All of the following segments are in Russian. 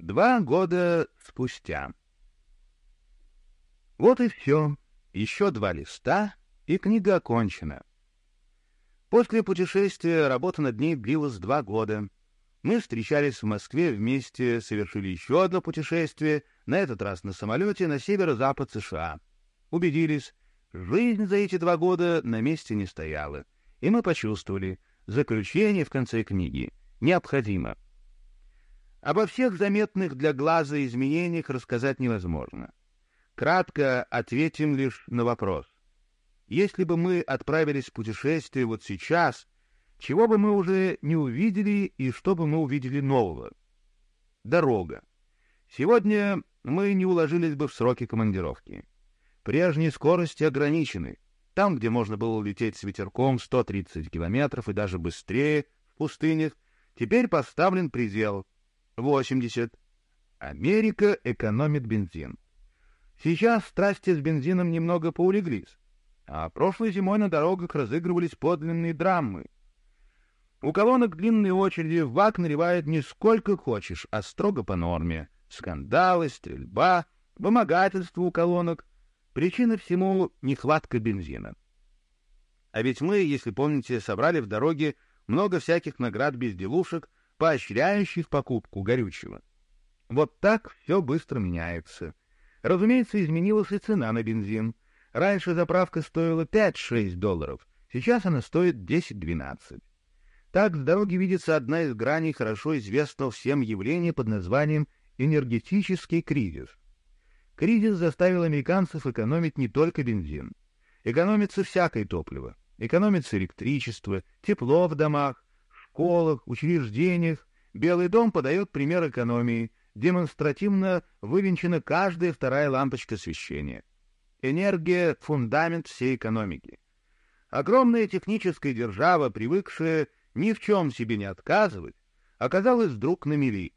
Два года спустя. Вот и все. Еще два листа, и книга окончена. После путешествия работа над ней длилась два года. Мы встречались в Москве вместе, совершили еще одно путешествие, на этот раз на самолете на северо-запад США. Убедились, жизнь за эти два года на месте не стояла, и мы почувствовали, заключение в конце книги необходимо. Обо всех заметных для глаза изменениях рассказать невозможно. Кратко ответим лишь на вопрос. Если бы мы отправились в путешествие вот сейчас, чего бы мы уже не увидели и что бы мы увидели нового? Дорога. Сегодня мы не уложились бы в сроки командировки. Прежние скорости ограничены. Там, где можно было лететь с ветерком 130 километров и даже быстрее в пустынях, теперь поставлен предел 80. Америка экономит бензин. Сейчас страсти с бензином немного поулеглись, а прошлой зимой на дорогах разыгрывались подлинные драмы. У колонок длинные очереди, в бак наливают не сколько хочешь, а строго по норме. Скандалы, стрельба, вымогательство у колонок. Причина всему — нехватка бензина. А ведь мы, если помните, собрали в дороге много всяких наград безделушек — поощряющих покупку горючего. Вот так все быстро меняется. Разумеется, изменилась и цена на бензин. Раньше заправка стоила 5-6 долларов, сейчас она стоит 10-12. Так с дороги видится одна из граней хорошо известного всем явления под названием энергетический кризис. Кризис заставил американцев экономить не только бензин. Экономится всякое топливо. Экономится электричество, тепло в домах, школах, учреждениях Белый дом подает пример экономии, демонстративно вывинчена каждая вторая лампочка освещения. Энергия — фундамент всей экономики. Огромная техническая держава, привыкшая ни в чем себе не отказывать, оказалась вдруг на мели.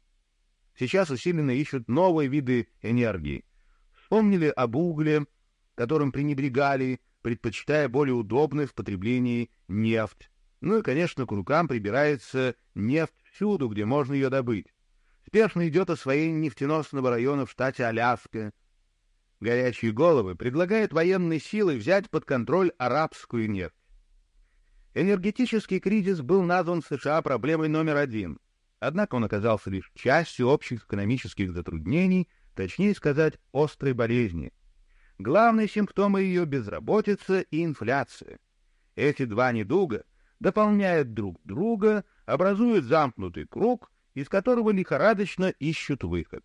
Сейчас усиленно ищут новые виды энергии. Вспомнили об угле, которым пренебрегали, предпочитая более удобный в потреблении нефть. Ну и, конечно, к рукам прибирается нефть всюду, где можно ее добыть. Спешно идет освоение нефтеносного района в штате Аляска. Горячие головы предлагают военной силой взять под контроль арабскую нефть. Энергетический кризис был назван США проблемой номер один, однако он оказался лишь частью общих экономических затруднений, точнее сказать, острой болезни. Главные симптомы ее — безработица и инфляция. Эти два недуга — дополняют друг друга, образуют замкнутый круг, из которого лихорадочно ищут выход.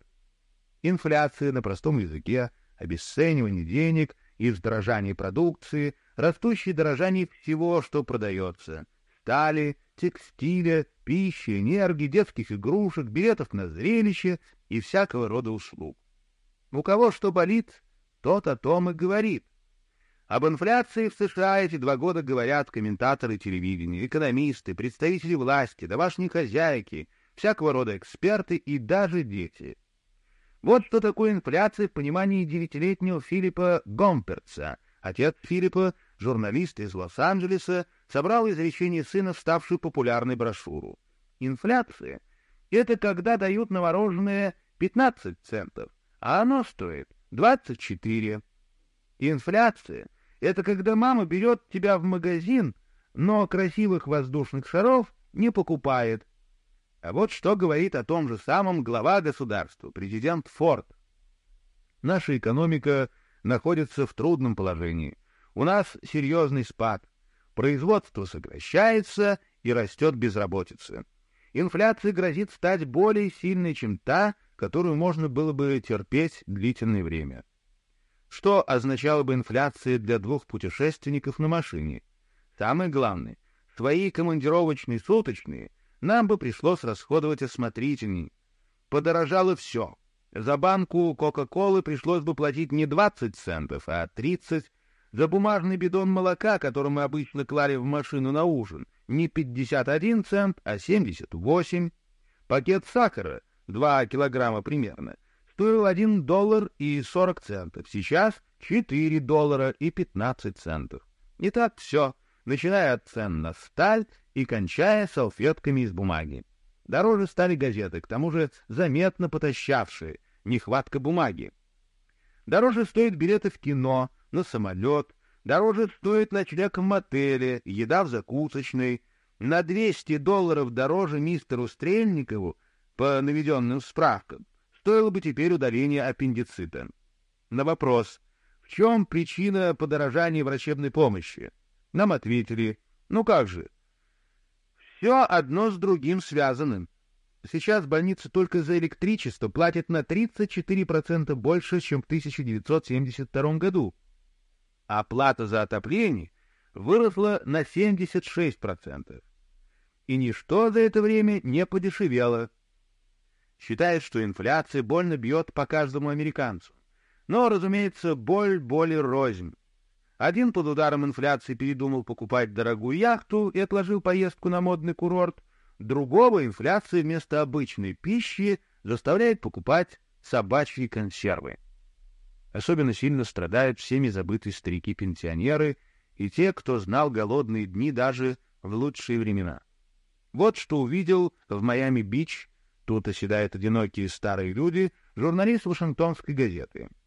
Инфляция на простом языке, обесценивание денег и вздорожание продукции, растущее дорожание всего, что продается — стали, текстиля, пищи, энергии, детских игрушек, билетов на зрелище и всякого рода услуг. У кого что болит, тот о том и говорит. Об инфляции в США эти два года говорят комментаторы телевидения, экономисты, представители власти, домашние хозяйки, всякого рода эксперты и даже дети. Вот что такое инфляция в понимании девятилетнего Филиппа Гомперца. Отец Филиппа, журналист из Лос-Анджелеса, собрал из речения сына ставшую популярной брошюру. Инфляция — это когда дают на мороженое 15 центов, а оно стоит 24. Инфляция — это когда мама берет тебя в магазин, но красивых воздушных шаров не покупает. А вот что говорит о том же самом глава государства, президент Форд. Наша экономика находится в трудном положении. У нас серьезный спад. Производство сокращается и растет безработица. Инфляция грозит стать более сильной, чем та, которую можно было бы терпеть длительное время. Что означала бы инфляция для двух путешественников на машине? Самое главное, свои командировочные суточные нам бы пришлось расходовать осмотрительней. Подорожало все. За банку Кока-Колы пришлось бы платить не 20 центов, а 30. За бумажный бидон молока, который мы обычно клали в машину на ужин, не 51 цент, а 78. Пакет сахара, 2 килограмма примерно, стоил 1 доллар и 40 центов, сейчас 4 доллара и 15 центов. И так все, начиная от цен на сталь и кончая салфетками из бумаги. Дороже стали газеты, к тому же заметно потащавшие, нехватка бумаги. Дороже стоят билеты в кино, на самолет, дороже стоит ночлег в мотеле, еда в закусочной. На 200 долларов дороже мистеру Стрельникову, по наведенным справкам, стоило бы теперь удаление аппендицита. На вопрос, в чем причина подорожания врачебной помощи, нам ответили, ну как же, все одно с другим связано. Сейчас больница только за электричество платит на 34% больше, чем в 1972 году. А плата за отопление выросла на 76%. И ничто за это время не подешевело. Считает, что инфляция больно бьет по каждому американцу. Но, разумеется, боль боли рознь. Один под ударом инфляции передумал покупать дорогую яхту и отложил поездку на модный курорт, другого инфляция вместо обычной пищи заставляет покупать собачьи консервы. Особенно сильно страдают всеми забытые старики-пенсионеры и те, кто знал голодные дни даже в лучшие времена. Вот что увидел в Майами-Бич, тут оседают одинокие старые люди, журналист Вашингтонской газеты —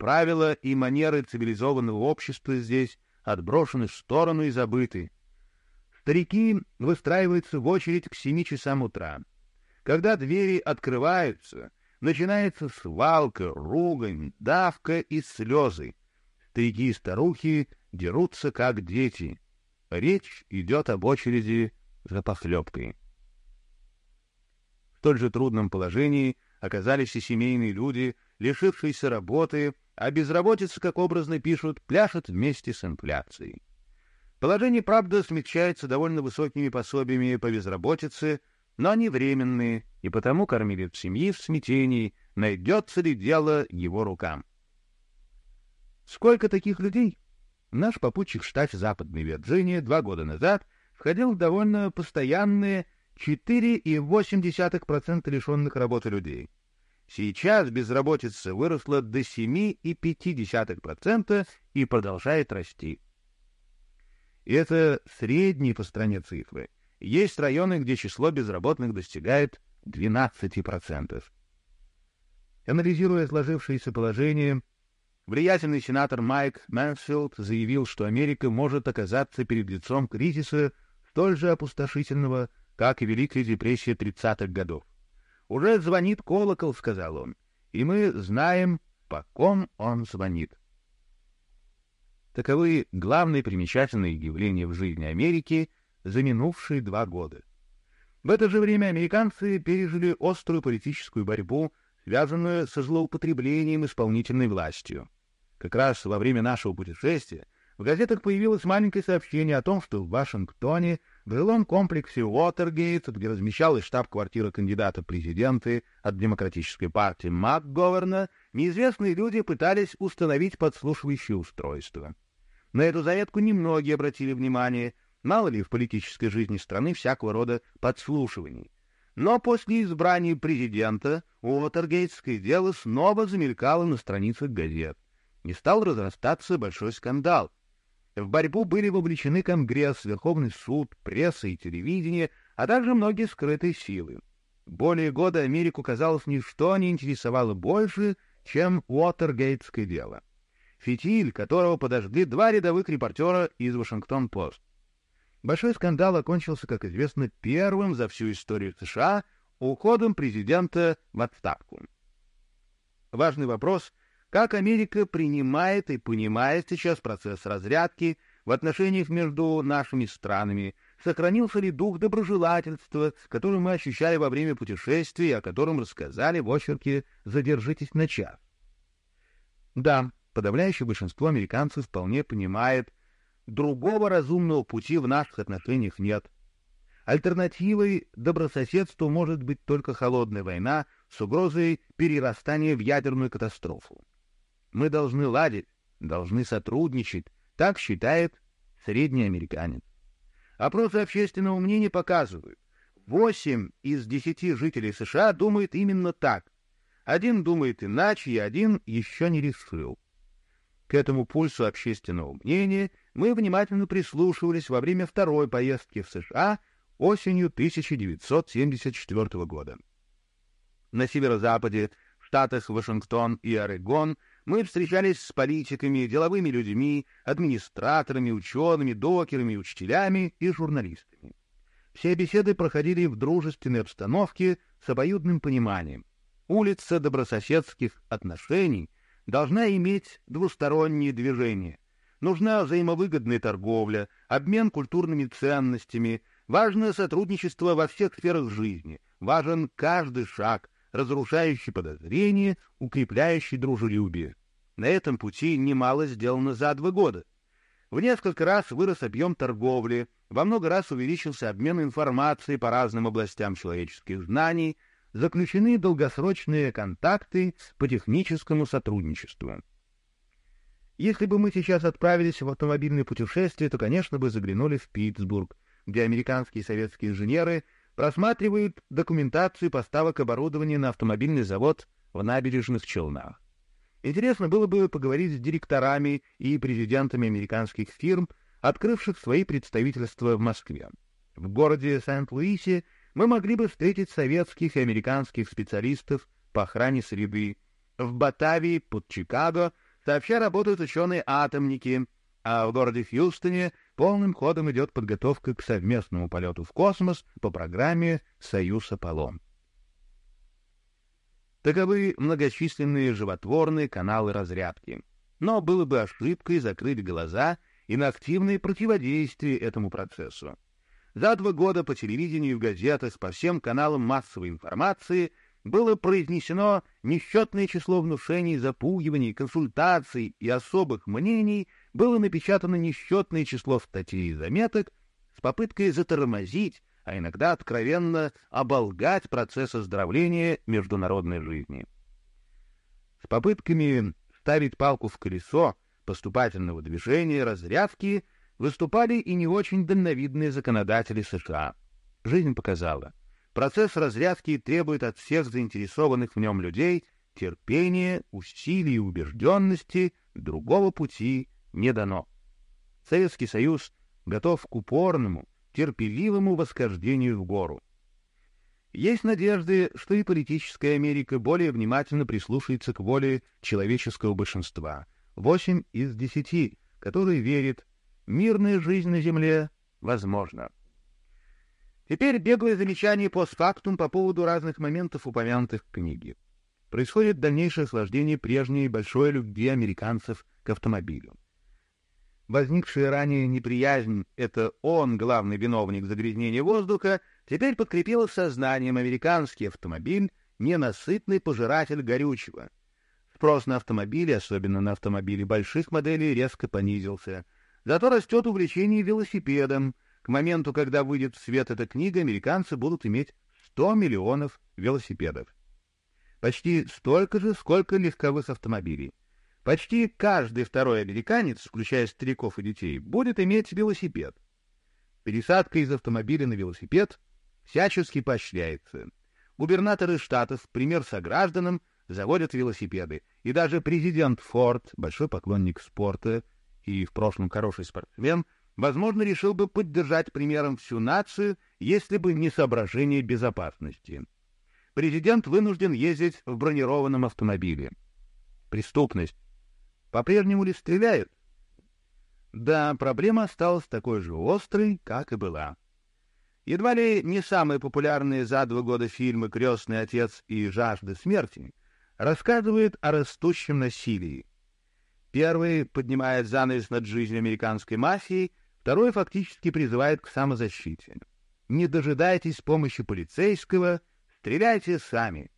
Правила и манеры цивилизованного общества здесь отброшены в сторону и забыты. Старики выстраиваются в очередь к семи часам утра. Когда двери открываются, начинается свалка, ругань, давка и слезы. Старики и старухи дерутся, как дети. Речь идет об очереди за похлебкой. В столь же трудном положении оказались и семейные люди, лишившиеся работы, а безработица, как образно пишут, пляшет вместе с инфляцией. Положение, правда, смягчается довольно высокими пособиями по безработице, но они временные, и потому кормилец семьи в смятении, найдется ли дело его рукам. Сколько таких людей? Наш попутчик в штате Западной Вирджинии два года назад входил в довольно постоянные 4,8% лишенных работы людей. Сейчас безработица выросла до 7,5% и продолжает расти. Это средние по стране цифры. Есть районы, где число безработных достигает 12%. Анализируя сложившееся положение, влиятельный сенатор Майк Мэнсфилд заявил, что Америка может оказаться перед лицом кризиса столь же опустошительного, как и Великая депрессия 30-х годов. «Уже звонит колокол», — сказал он, — «и мы знаем, по ком он звонит». Таковы главные примечательные явления в жизни Америки за минувшие два года. В это же время американцы пережили острую политическую борьбу, связанную со злоупотреблением исполнительной властью. Как раз во время нашего путешествия в газетах появилось маленькое сообщение о том, что в Вашингтоне в жилом комплексе Уотергейт, где размещалась штаб-квартира кандидата в президенты от демократической партии МакГоверна, неизвестные люди пытались установить подслушивающее устройство. На эту заметку немногие обратили внимание, мало ли в политической жизни страны всякого рода подслушиваний. Но после избрания президента Уотергейтское дело снова замелькало на страницах газет. И стал разрастаться большой скандал — в борьбу были вовлечены Конгресс, Верховный суд, пресса и телевидение, а также многие скрытые силы. Более года Америку, казалось, ничто не интересовало больше, чем Уотергейтское дело. Фитиль, которого подожгли два рядовых репортера из Вашингтон-Пост. Большой скандал окончился, как известно, первым за всю историю США уходом президента в отставку. Важный вопрос как Америка принимает и понимает сейчас процесс разрядки в отношениях между нашими странами, сохранился ли дух доброжелательства, который мы ощущали во время путешествий, о котором рассказали в очерке «Задержитесь на час». Да, подавляющее большинство американцев вполне понимает, другого разумного пути в наших отношениях нет. Альтернативой добрососедству может быть только холодная война с угрозой перерастания в ядерную катастрофу. Мы должны ладить, должны сотрудничать, так считает средний американец. Опросы общественного мнения показывают, 8 из 10 жителей США думают именно так. Один думает иначе, и один еще не решил. К этому пульсу общественного мнения мы внимательно прислушивались во время второй поездки в США осенью 1974 года. На северо-западе, в штатах Вашингтон и Орегон, мы встречались с политиками, деловыми людьми, администраторами, учеными, докерами, учителями и журналистами. Все беседы проходили в дружественной обстановке с обоюдным пониманием. Улица добрососедских отношений должна иметь двусторонние движения. Нужна взаимовыгодная торговля, обмен культурными ценностями, важно сотрудничество во всех сферах жизни, важен каждый шаг, разрушающий подозрения, укрепляющий дружелюбие. На этом пути немало сделано за два года. В несколько раз вырос объем торговли, во много раз увеличился обмен информацией по разным областям человеческих знаний, заключены долгосрочные контакты по техническому сотрудничеству. Если бы мы сейчас отправились в автомобильное путешествие, то, конечно, бы заглянули в Питтсбург, где американские и советские инженеры просматривают документацию поставок оборудования на автомобильный завод в набережных Челнах. Интересно было бы поговорить с директорами и президентами американских фирм, открывших свои представительства в Москве. В городе Сент-Луисе мы могли бы встретить советских и американских специалистов по охране среды. В Батавии под Чикаго сообща работают ученые-атомники, а в городе Хьюстоне полным ходом идет подготовка к совместному полету в космос по программе «Союз Аполлон». Таковы многочисленные животворные каналы разрядки. Но было бы ошибкой закрыть глаза и на активное противодействие этому процессу. За два года по телевидению и в газетах по всем каналам массовой информации было произнесено несчетное число внушений, запугиваний, консультаций и особых мнений, было напечатано несчетное число статей и заметок с попыткой затормозить, а иногда откровенно оболгать процесс оздоровления международной жизни. С попытками ставить палку в колесо поступательного движения разрядки выступали и не очень дальновидные законодатели США. Жизнь показала, процесс разрядки требует от всех заинтересованных в нем людей терпения, усилий и убежденности, другого пути не дано. Советский Союз готов к упорному, терпеливому восхождению в гору. Есть надежды, что и политическая Америка более внимательно прислушается к воле человеческого большинства. Восемь из десяти, которые верят, мирная жизнь на Земле возможна. Теперь беглое замечание постфактум по поводу разных моментов, упомянутых в книге. Происходит дальнейшее охлаждение прежней большой любви американцев к автомобилю. Возникшая ранее неприязнь — это он, главный виновник загрязнения воздуха, теперь подкрепила сознанием американский автомобиль — ненасытный пожиратель горючего. Спрос на автомобили, особенно на автомобили больших моделей, резко понизился. Зато растет увлечение велосипедом. К моменту, когда выйдет в свет эта книга, американцы будут иметь 100 миллионов велосипедов. Почти столько же, сколько легковых автомобилей. Почти каждый второй американец, включая стариков и детей, будет иметь велосипед. Пересадка из автомобиля на велосипед всячески поощряется. Губернаторы штатов, пример согражданам, заводят велосипеды. И даже президент Форд, большой поклонник спорта и в прошлом хороший спортсмен, возможно, решил бы поддержать примером всю нацию, если бы не соображение безопасности. Президент вынужден ездить в бронированном автомобиле. Преступность по-прежнему ли стреляют? Да, проблема осталась такой же острой, как и была. Едва ли не самые популярные за два года фильмы «Крестный отец» и «Жажда смерти» рассказывают о растущем насилии. Первый поднимает занавес над жизнью американской мафии, второй фактически призывает к самозащите. Не дожидайтесь помощи полицейского, стреляйте сами.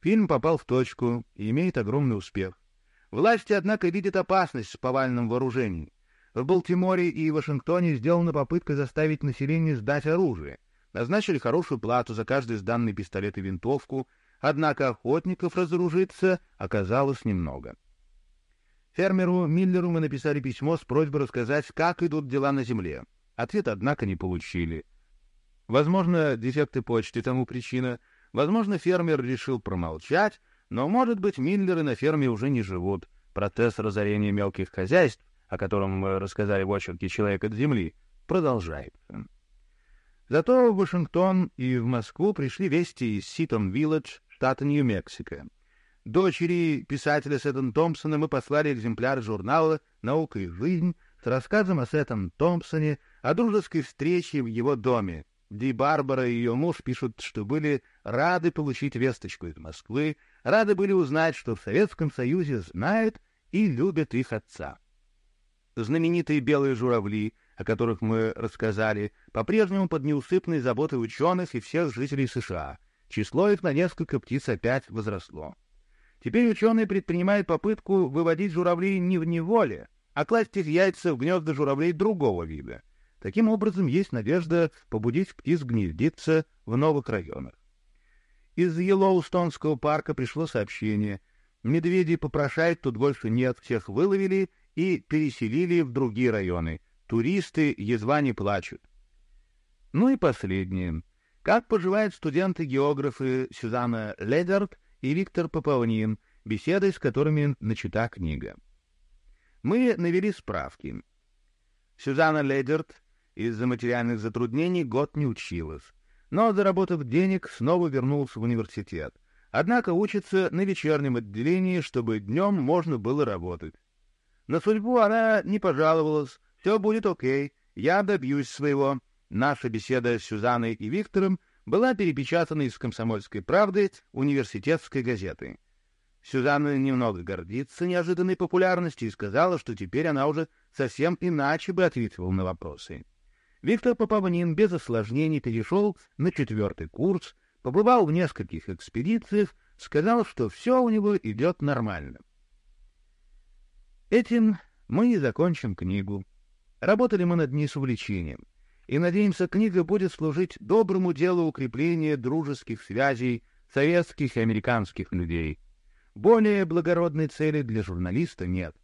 Фильм попал в точку и имеет огромный успех. Власти, однако, видят опасность в повальном вооружении. В Балтиморе и Вашингтоне сделана попытка заставить население сдать оружие. Назначили хорошую плату за каждый сданный пистолет и винтовку, однако охотников разоружиться оказалось немного. Фермеру Миллеру мы написали письмо с просьбой рассказать, как идут дела на земле. Ответ, однако, не получили. Возможно, дефекты почты тому причина. Возможно, фермер решил промолчать, но, может быть, Миллеры на ферме уже не живут. Процесс разорения мелких хозяйств, о котором мы рассказали в очерке «Человек от земли», продолжается. Зато в Вашингтон и в Москву пришли вести из Ситон-Вилледж, штата Нью-Мексико. Дочери писателя Сеттон Томпсона мы послали экземпляр журнала «Наука и жизнь» с рассказом о Сеттон Томпсоне, о дружеской встрече в его доме. Ди Барбара и ее муж пишут, что были рады получить весточку из Москвы, рады были узнать, что в Советском Союзе знают и любят их отца. Знаменитые белые журавли, о которых мы рассказали, по-прежнему под неусыпной заботой ученых и всех жителей США. Число их на несколько птиц опять возросло. Теперь ученые предпринимают попытку выводить журавлей не в неволе, а класть их яйца в гнезда журавлей другого вида. Таким образом, есть надежда побудить птиц гнездиться в новых районах. Из Йеллоустонского парка пришло сообщение. Медведей попрошать тут больше нет, всех выловили и переселили в другие районы. Туристы едва не плачут. Ну и последнее. Как поживают студенты-географы Сюзанна Ледерт и Виктор Поповнин, беседой с которыми начата книга. Мы навели справки. Сюзанна Ледерт из-за материальных затруднений год не училась, но, заработав денег, снова вернулся в университет. Однако учится на вечернем отделении, чтобы днем можно было работать. На судьбу она не пожаловалась, все будет окей, я добьюсь своего. Наша беседа с Сюзанной и Виктором была перепечатана из «Комсомольской правды» университетской газеты. Сюзанна немного гордится неожиданной популярностью и сказала, что теперь она уже совсем иначе бы ответила на вопросы. Виктор Поповнин без осложнений перешел на четвертый курс, побывал в нескольких экспедициях, сказал, что все у него идет нормально. Этим мы и закончим книгу. Работали мы над ней с увлечением и надеемся, книга будет служить доброму делу укрепления дружеских связей советских и американских людей. Более благородной цели для журналиста нет.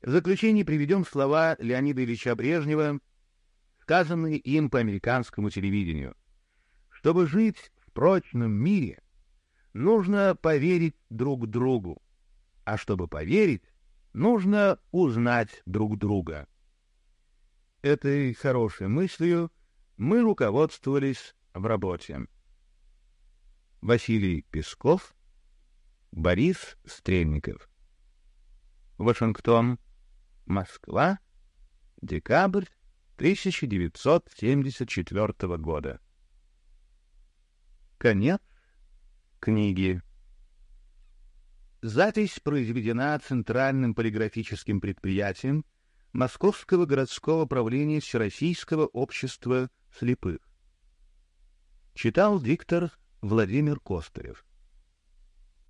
В заключение приведем слова Леонида Ильича Брежнева, сказанные им по американскому телевидению. Чтобы жить в прочном мире, нужно поверить друг другу, а чтобы поверить, нужно узнать друг друга. Этой хорошей мыслью мы руководствовались в работе. Василий Песков, Борис Стрельников. Вашингтон, Москва, декабрь 1974 года. Конец книги. Запись произведена Центральным полиграфическим предприятием Московского городского правления Всероссийского общества слепых. Читал диктор Владимир Костырев.